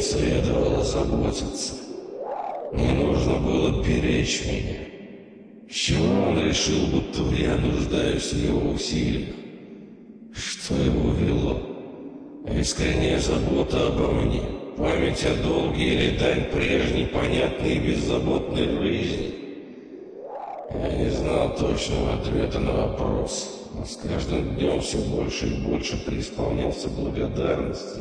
не следовало заботиться. Не нужно было беречь меня. С чего он решил, будто я нуждаюсь в его усилиях? Что его вело? Искренняя забота обо мне, память о долге или дань прежней, понятной и беззаботной жизни? Я не знал точного ответа на вопрос, но с каждым днем все больше и больше преисполнялся благодарности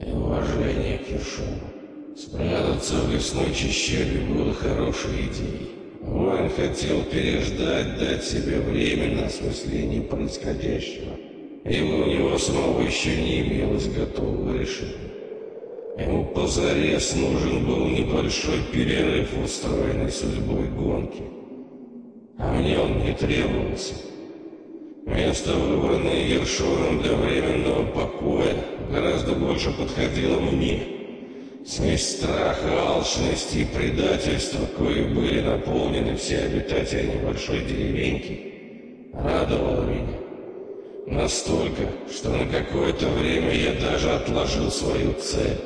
и уважения к Ершову. Спрятаться в лесной чащобе было хорошей идеей. Воин хотел переждать, дать себе время на осмысление происходящего, ибо у него самого еще не имелось готового решения. Ему позарез нужен был небольшой перерыв в устроенной судьбой гонки – а мне он не требовался. Место, выбранное Ершоном для временного покоя, больше подходило мне. Смесь страха, алчности и предательства, кои были наполнены все обитатели небольшой деревеньки, радовала меня. Настолько, что на какое-то время я даже отложил свою цель.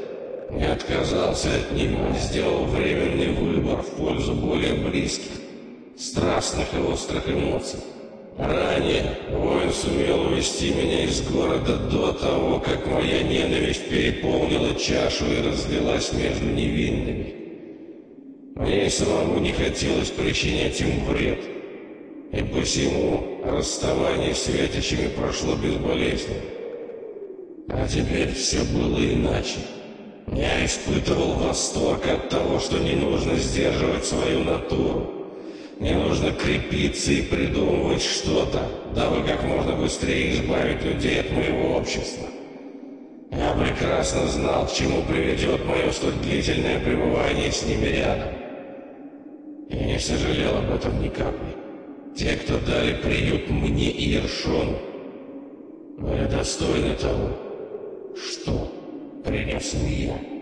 Не отказался от него, сделал временный выбор в пользу более близких страстных и острых эмоций. Ранее воин сумел увести меня из города до того, как моя ненависть переполнила чашу и разлилась между невинными. Мне самому не хотелось причинять им вред, и посему расставание с Ветичами прошло безболезненно. А теперь все было иначе. Я испытывал восторг от того, что не нужно сдерживать свою натуру. Не нужно крепиться и придумывать что-то, дабы как можно быстрее избавить людей от моего общества. Я прекрасно знал, к чему приведет мое столь длительное пребывание с ними рядом. И не сожалел об этом ни капли. Те, кто дали приют мне и Ершону, были достойны того, что принес я.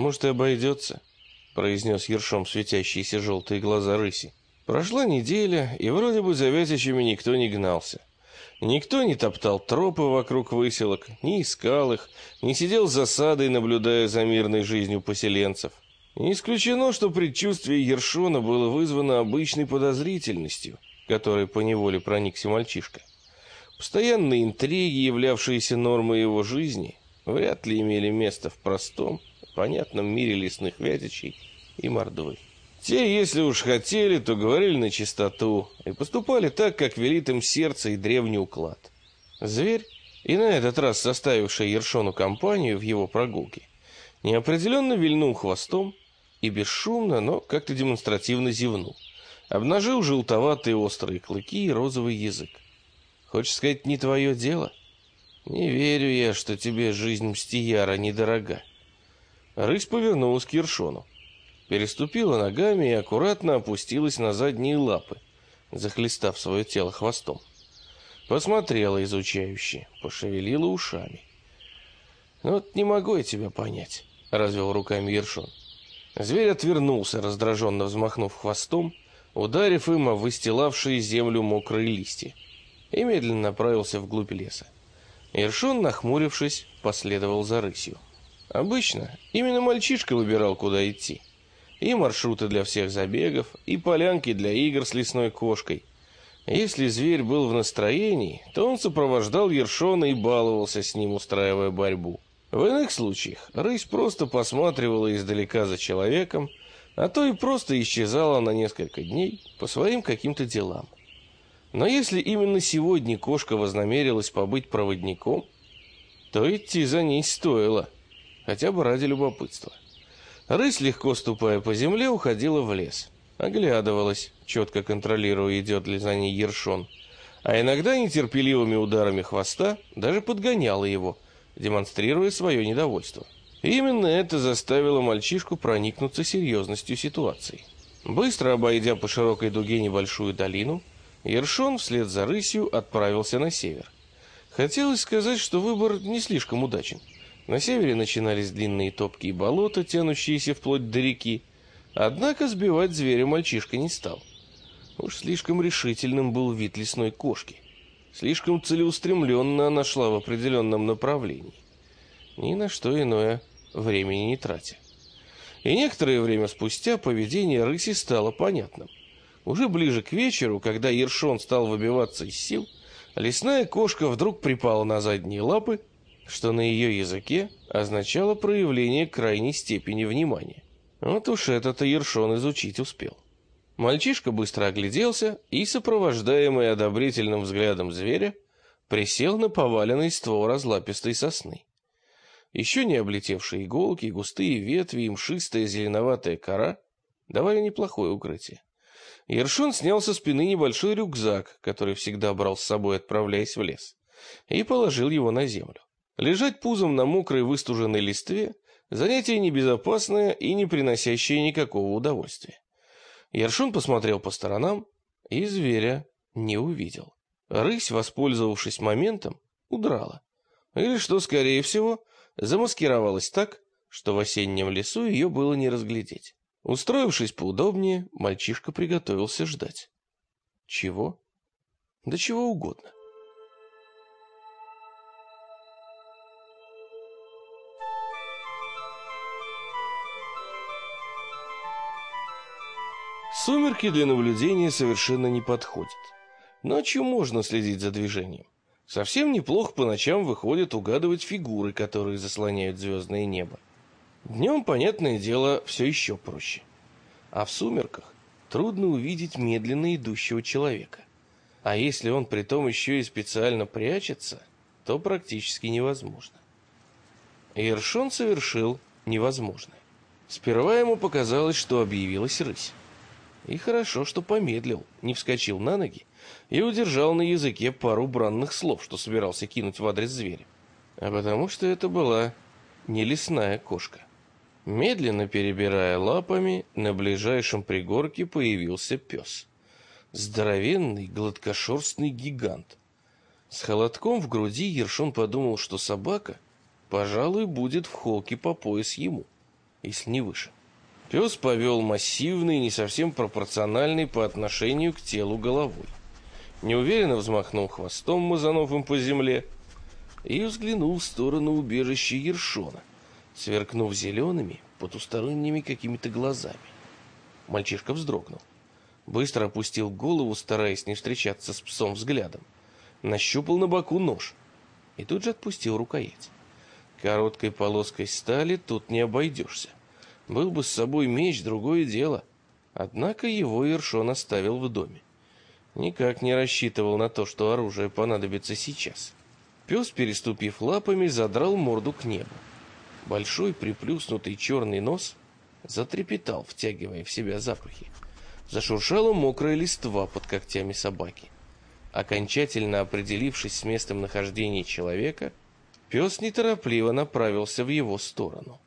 Может, и обойдется», — произнес ершом светящиеся желтые глаза рыси. Прошла неделя, и вроде бы за вятичами никто не гнался. Никто не топтал тропы вокруг выселок, не искал их, не сидел засадой, наблюдая за мирной жизнью поселенцев. Не исключено, что предчувствие Ершона было вызвано обычной подозрительностью, которой поневоле проникся мальчишка. Постоянные интриги, являвшиеся нормой его жизни, вряд ли имели место в простом, понятном мире лесных вятичей и мордой. Те, если уж хотели, то говорили на чистоту и поступали так, как велит им сердце и древний уклад. Зверь, и на этот раз составивший Ершону компанию в его прогулке, неопределенно вильнул хвостом и бесшумно, но как-то демонстративно зевнул. Обнажил желтоватые острые клыки и розовый язык. Хочешь сказать, не твое дело? Не верю я, что тебе жизнь Мстияра недорога. Рысь повернулась к Ершону. Переступила ногами и аккуратно опустилась на задние лапы, захлестав свое тело хвостом. Посмотрела изучающе, пошевелила ушами. «Ну вот не могу я тебя понять», — развел руками Ершон. Зверь отвернулся, раздраженно взмахнув хвостом, ударив им о выстилавшие землю мокрые листья, и медленно направился вглубь леса. Ершон, нахмурившись, последовал за рысью. Обычно именно мальчишка выбирал, куда идти. И маршруты для всех забегов, и полянки для игр с лесной кошкой. Если зверь был в настроении, то он сопровождал Ершона и баловался с ним, устраивая борьбу. В иных случаях рысь просто посматривала издалека за человеком, а то и просто исчезала на несколько дней по своим каким-то делам. Но если именно сегодня кошка вознамерилась побыть проводником, то идти за ней стоило – хотя бы ради любопытства. Рысь, легко ступая по земле, уходила в лес. Оглядывалась, четко контролируя, идет ли за ней ершон. А иногда нетерпеливыми ударами хвоста даже подгоняла его, демонстрируя свое недовольство. И именно это заставило мальчишку проникнуться серьезностью ситуации. Быстро обойдя по широкой дуге небольшую долину, Ершон вслед за рысью отправился на север. Хотелось сказать, что выбор не слишком удачен. На севере начинались длинные топкие болота, тянущиеся вплоть до реки. Однако сбивать зверя мальчишка не стал. Уж слишком решительным был вид лесной кошки. Слишком целеустремленно она шла в определенном направлении. Ни на что иное времени не тратя. И некоторое время спустя поведение рыси стало понятным. Уже ближе к вечеру, когда Ершон стал выбиваться из сил, лесная кошка вдруг припала на задние лапы, что на ее языке означало проявление крайней степени внимания. Вот уж это-то Ершон изучить успел. Мальчишка быстро огляделся и, сопровождаемый одобрительным взглядом зверя, присел на поваленный ствол разлапистой сосны. Еще не облетевшие иголки, густые ветви и мшистая зеленоватая кора давали неплохое укрытие. Ершон снял со спины небольшой рюкзак, который всегда брал с собой, отправляясь в лес, и положил его на землю. Лежать пузом на мокрой выстуженной листве – занятие небезопасное и не приносящее никакого удовольствия. Ершун посмотрел по сторонам и зверя не увидел. Рысь, воспользовавшись моментом, удрала. Или, что скорее всего, замаскировалась так, что в осеннем лесу ее было не разглядеть. Устроившись поудобнее, мальчишка приготовился ждать. Чего? Да чего угодно. Сумерки для наблюдения совершенно не подходят. Ночью можно следить за движением. Совсем неплохо по ночам выходит угадывать фигуры, которые заслоняют звездное небо. Днем, понятное дело, все еще проще. А в сумерках трудно увидеть медленно идущего человека. А если он при том еще и специально прячется, то практически невозможно. Ершон совершил невозможное. Сперва ему показалось, что объявилась рысь. И хорошо, что помедлил, не вскочил на ноги и удержал на языке пару бранных слов, что собирался кинуть в адрес зверя. А потому что это была не лесная кошка. Медленно перебирая лапами, на ближайшем пригорке появился пес. Здоровенный, гладкошерстный гигант. С холодком в груди Ершон подумал, что собака, пожалуй, будет в холке по пояс ему, если не выше. Пес повел массивный, не совсем пропорциональный по отношению к телу головой. Неуверенно взмахнул хвостом мазановым по земле и взглянул в сторону убежища Ершона, сверкнув зелеными, потусторонними какими-то глазами. Мальчишка вздрогнул. Быстро опустил голову, стараясь не встречаться с псом взглядом. Нащупал на боку нож и тут же отпустил рукоять. Короткой полоской стали тут не обойдешься. Был бы с собой меч, другое дело. Однако его Ершон оставил в доме. Никак не рассчитывал на то, что оружие понадобится сейчас. Пес, переступив лапами, задрал морду к небу. Большой приплюснутый черный нос затрепетал, втягивая в себя запахи. Зашуршала мокрая листва под когтями собаки. Окончательно определившись с местом нахождения человека, пес неторопливо направился в его сторону.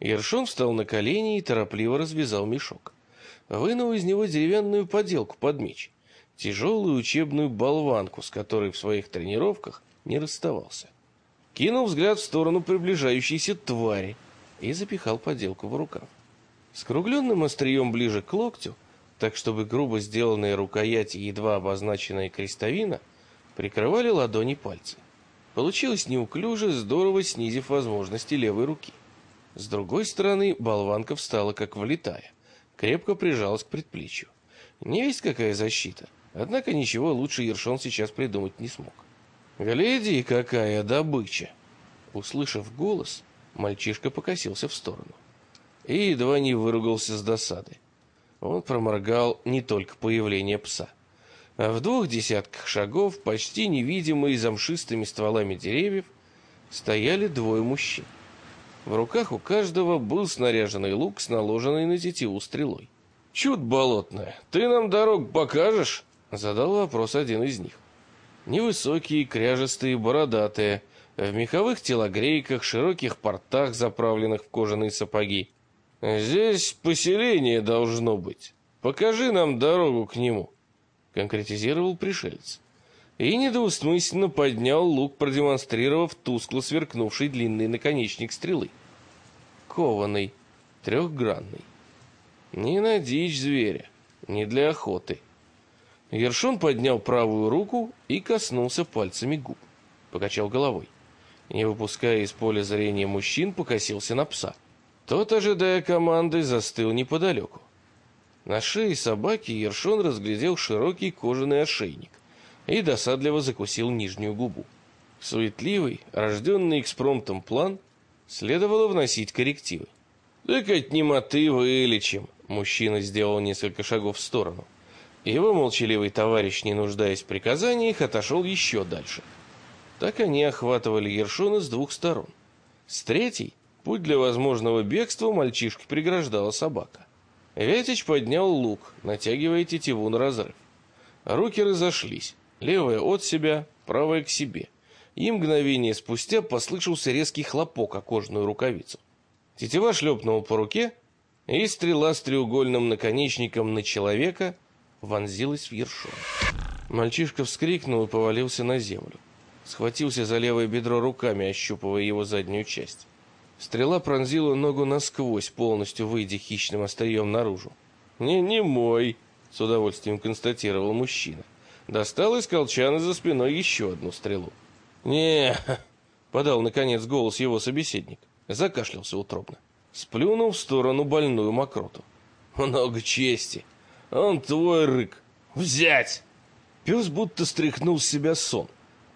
Ершон встал на колени и торопливо развязал мешок. Вынул из него деревянную поделку под меч, тяжелую учебную болванку, с которой в своих тренировках не расставался. Кинул взгляд в сторону приближающейся твари и запихал поделку в рукав. Скругленным острием ближе к локтю, так чтобы грубо сделанные рукояти едва обозначенная крестовина прикрывали ладони пальцы. Получилось неуклюже, здорово снизив возможности левой руки. С другой стороны, болванка встала как влитая, крепко прижалась к предплечью. Не весь какая защита, однако ничего лучше Ершон сейчас придумать не смог. «Гляди, какая добыча!» Услышав голос, мальчишка покосился в сторону и едва не выругался с досады. Он проморгал не только появление пса. А в двух десятках шагов, почти невидимые замшистыми стволами деревьев, стояли двое мужчин. В руках у каждого был снаряженный лук с наложенной на тетиву стрелой. «Чуд болотное, ты нам дорогу покажешь?» Задал вопрос один из них. Невысокие, кряжестые, бородатые, в меховых телогрейках, широких портах, заправленных в кожаные сапоги. «Здесь поселение должно быть», покажи нам дорогу к нему», — конкретизировал пришелец. И недвусмысленно поднял лук, продемонстрировав тускло сверкнувший длинный наконечник стрелы. Кованый, трехгранный. Не на дичь зверя, не для охоты. Ершон поднял правую руку и коснулся пальцами губ. Покачал головой. Не выпуская из поля зрения мужчин, покосился на пса. Тот, ожидая команды, застыл неподалеку. На шее собаки Ершон разглядел широкий кожаный ошейник и досадливо закусил нижнюю губу. Суетливый, рожденный экспромтом план, следовало вносить коррективы. «Так от немоты вылечим», — мужчина сделал несколько шагов в сторону. Его молчаливый товарищ, не нуждаясь в приказаниях, отошел еще дальше. Так они охватывали Ершона с двух сторон. С третьей путь для возможного бегства мальчишке преграждала собака. Вятич поднял лук, натягивая тетиву на разрыв. Руки разошлись, левая от себя, правая к себе. И мгновение спустя послышался резкий хлопок о кожаную рукавицу. Тетива шлепнула по руке, и стрела с треугольным наконечником на человека вонзилась в ершон. Мальчишка вскрикнул и повалился на землю. Схватился за левое бедро руками, ощупывая его заднюю часть. Стрела пронзила ногу насквозь, полностью выйдя хищным острием наружу. «Не, не мой», — с удовольствием констатировал мужчина. Достал из колчана за спиной еще одну стрелу. Не подал, наконец, голос его собеседник. Закашлялся утробно. Сплюнул в сторону больную мокроту. «Много чести! Он твой рык! Взять!» Пес будто стряхнул с себя сон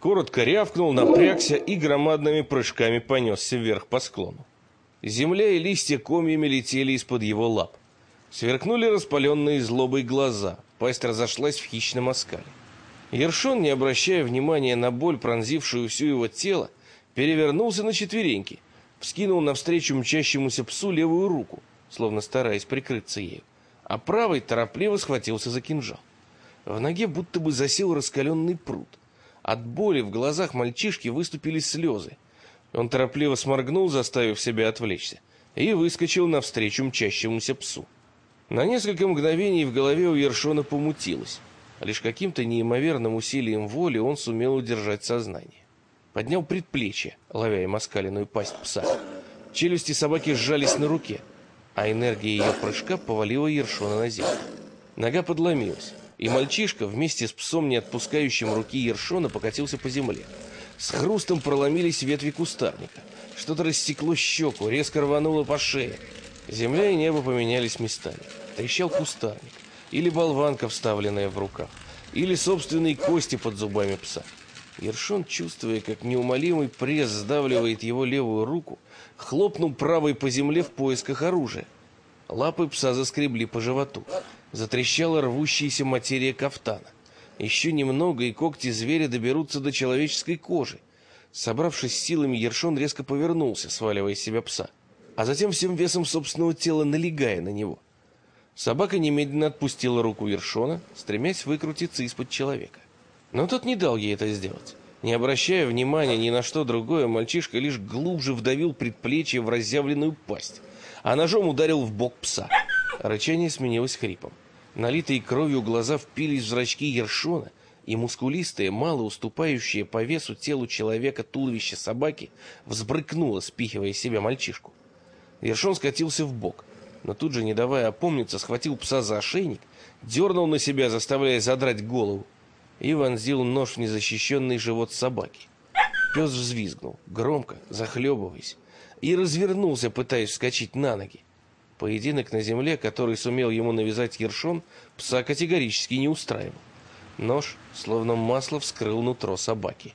коротко рявкнул, напрягся и громадными прыжками понесся вверх по склону. Земля и листья комьями летели из-под его лап. Сверкнули распаленные злобой глаза, пасть разошлась в хищном оскале. Ершон, не обращая внимания на боль, пронзившую всю его тело, перевернулся на четвереньки, вскинул навстречу мчащемуся псу левую руку, словно стараясь прикрыться ею, а правой торопливо схватился за кинжал. В ноге будто бы засел раскаленный пруд. От боли в глазах мальчишки выступили слезы. Он торопливо сморгнул, заставив себя отвлечься, и выскочил навстречу мчащемуся псу. На несколько мгновений в голове у Ершона помутилось. Лишь каким-то неимоверным усилием воли он сумел удержать сознание. Поднял предплечье, ловя им оскаленную пасть пса. Челюсти собаки сжались на руке, а энергия ее прыжка повалила Ершона на землю. Нога подломилась и мальчишка вместе с псом, не отпускающим руки Ершона, покатился по земле. С хрустом проломились ветви кустарника. Что-то рассекло щеку, резко рвануло по шее. Земля и небо поменялись местами. Трещал кустарник. Или болванка, вставленная в руках. Или собственные кости под зубами пса. Ершон, чувствуя, как неумолимый пресс сдавливает его левую руку, хлопнул правой по земле в поисках оружия. Лапы пса заскребли по животу. Затрещала рвущаяся материя кафтана. Еще немного, и когти зверя доберутся до человеческой кожи. Собравшись силами, Ершон резко повернулся, сваливая из себя пса, а затем всем весом собственного тела налегая на него. Собака немедленно отпустила руку Ершона, стремясь выкрутиться из-под человека. Но тот не дал ей это сделать. Не обращая внимания ни на что другое, мальчишка лишь глубже вдавил предплечье в разъявленную пасть, а ножом ударил в бок пса. Рычание сменилось хрипом. Налитые кровью глаза впились в зрачки Ершона, и мускулистое, мало уступающее по весу телу человека туловище собаки взбрыкнуло, спихивая себя мальчишку. Ершон скатился в бок, но тут же, не давая опомниться, схватил пса за ошейник, дернул на себя, заставляя задрать голову, и вонзил нож в незащищенный живот собаки. Пес взвизгнул, громко, захлебываясь, и развернулся, пытаясь вскочить на ноги. Поединок на земле, который сумел ему навязать Ершон, пса категорически не устраивал. Нож, словно масло, вскрыл нутро собаки.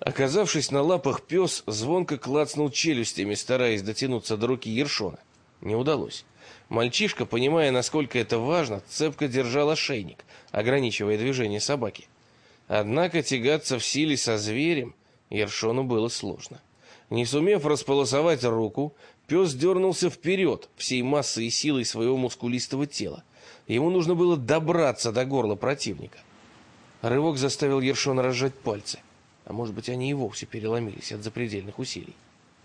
Оказавшись на лапах, пес звонко клацнул челюстями, стараясь дотянуться до руки Ершона. Не удалось. Мальчишка, понимая, насколько это важно, цепко держал ошейник, ограничивая движение собаки. Однако тягаться в силе со зверем Ершону было сложно. Не сумев располосовать руку, Пес дернулся вперед всей массой и силой своего мускулистого тела. Ему нужно было добраться до горла противника. Рывок заставил Ершона разжать пальцы. А может быть, они и вовсе переломились от запредельных усилий.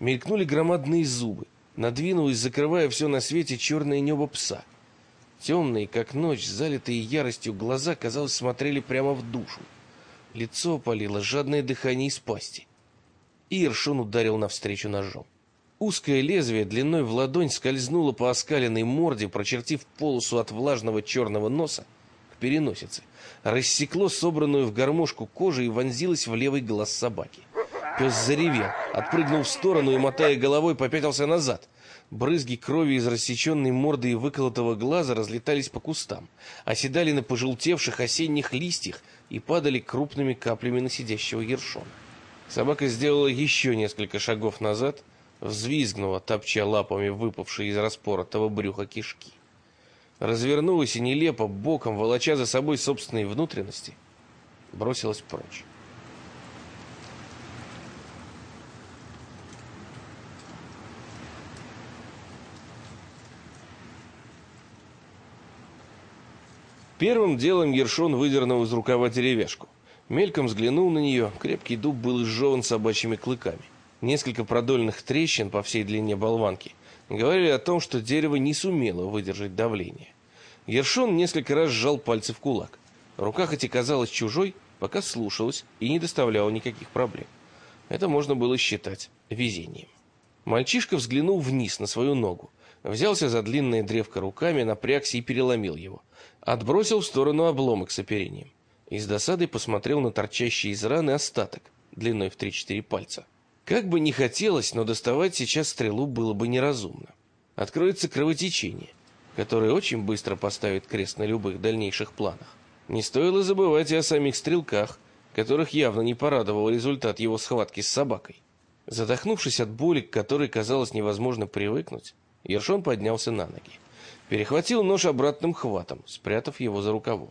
Мелькнули громадные зубы. Надвинулось, закрывая все на свете черное небо пса. Темные, как ночь, залитые яростью глаза, казалось, смотрели прямо в душу. Лицо опалило жадное дыхание из пасти. И Ершон ударил навстречу ножом. Узкое лезвие длиной в ладонь скользнуло по оскаленной морде, прочертив полосу от влажного черного носа к переносице, рассекло собранную в гармошку кожу и вонзилось в левый глаз собаки. Пес заревел, отпрыгнул в сторону и, мотая головой, попятился назад. Брызги крови из рассеченной морды и выколотого глаза разлетались по кустам, оседали на пожелтевших осенних листьях и падали крупными каплями на сидящего ершона. Собака сделала еще несколько шагов назад, взвизгнула, топча лапами выпавшие из распоротого брюха кишки. Развернулась и нелепо, боком, волоча за собой собственные внутренности, бросилась прочь. Первым делом Ершон выдернул из рукава деревяшку. Мельком взглянул на нее, крепкий дуб был изжеван собачьими клыками. Несколько продольных трещин по всей длине болванки говорили о том, что дерево не сумело выдержать давление. Ершон несколько раз сжал пальцы в кулак. Рука хоть и казалась чужой, пока слушалась и не доставляла никаких проблем. Это можно было считать везением. Мальчишка взглянул вниз на свою ногу, взялся за длинное древко руками, напрягся и переломил его. Отбросил в сторону обломок с оперением. И с досадой посмотрел на торчащий из раны остаток, длиной в 3-4 пальца. Как бы не хотелось, но доставать сейчас стрелу было бы неразумно. Откроется кровотечение, которое очень быстро поставит крест на любых дальнейших планах. Не стоило забывать и о самих стрелках, которых явно не порадовал результат его схватки с собакой. Задохнувшись от боли, к которой казалось невозможно привыкнуть, Ершон поднялся на ноги. Перехватил нож обратным хватом, спрятав его за рукавом.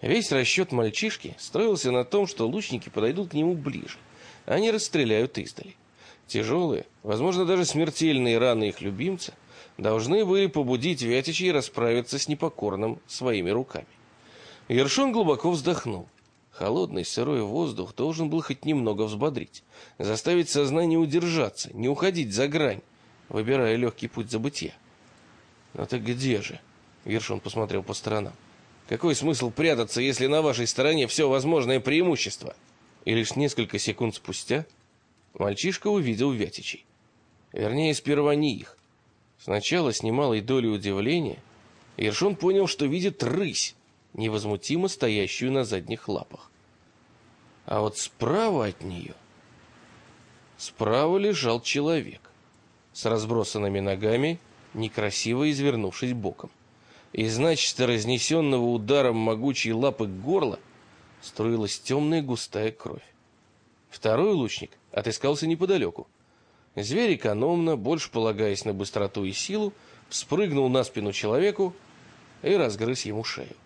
Весь расчет мальчишки строился на том, что лучники подойдут к нему ближе. Они расстреляют издали. Тяжелые, возможно, даже смертельные раны их любимца должны были побудить Вятичей расправиться с непокорным своими руками. Ершон глубоко вздохнул. Холодный сырой воздух должен был хоть немного взбодрить, заставить сознание удержаться, не уходить за грань, выбирая легкий путь забытия. «Ну так где же?» Вершон посмотрел по сторонам. «Какой смысл прятаться, если на вашей стороне все возможное преимущество?» И лишь несколько секунд спустя мальчишка увидел Вятичей. Вернее, сперва не их. Сначала с немалой долей удивления Ершон понял, что видит рысь, невозмутимо стоящую на задних лапах. А вот справа от нее... Справа лежал человек с разбросанными ногами некрасиво извернувшись боком. Из начисто разнесенного ударом могучей лапы горла струилась темная густая кровь. Второй лучник отыскался неподалеку. Зверь экономно, больше полагаясь на быстроту и силу, спрыгнул на спину человеку и разгрыз ему шею.